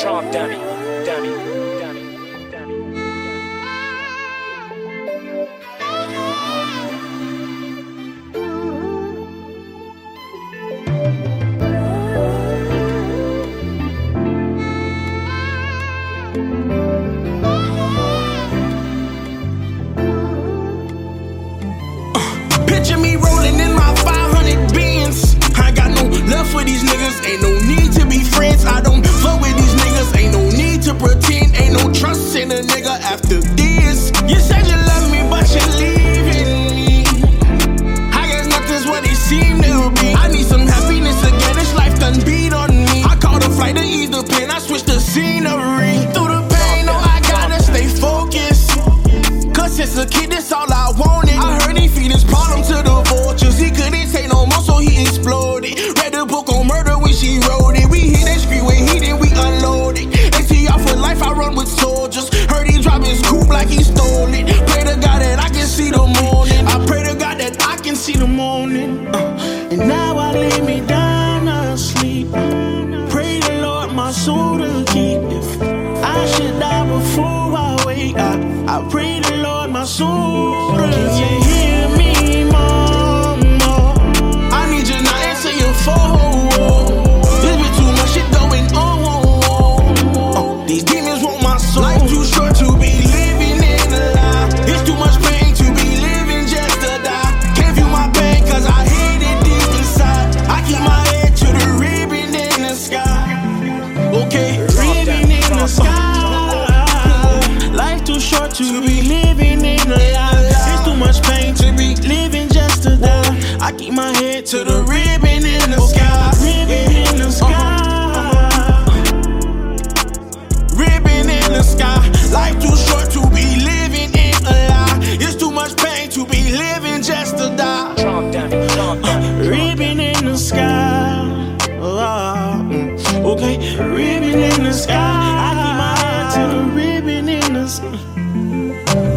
Trump dummy, dummy, dummy, dummy. Picture me rolling Since a kid, that's all I wanted. I heard he feed his problem to the vultures. He couldn't take no more, so he exploded. Read the book on murder when she wrote it. We hit that street with heat and we unloaded. ATR for life, I run with soldiers. Heard he drop his coupe like he stole it. Pray to God that I can see the morning. I pray to God that I can see the morning. Uh, and now I lay me down asleep. Pray the Lord my soul to keep. If I should die before I wake up, I pray Lord my Can you hear me, mama? I need you not answer your phone. There's been too much shit going on. Uh, these demons want my soul. Life too short to be living in a lie. It's too much pain to be living just to die. Can't feel my pain cause I hate it deep inside. I keep my head to the ribbon in the sky. Okay, ribbon in the sky. Life too short to be Okay, ribbon in the sky. I keep my eye to the ribbon in the sky.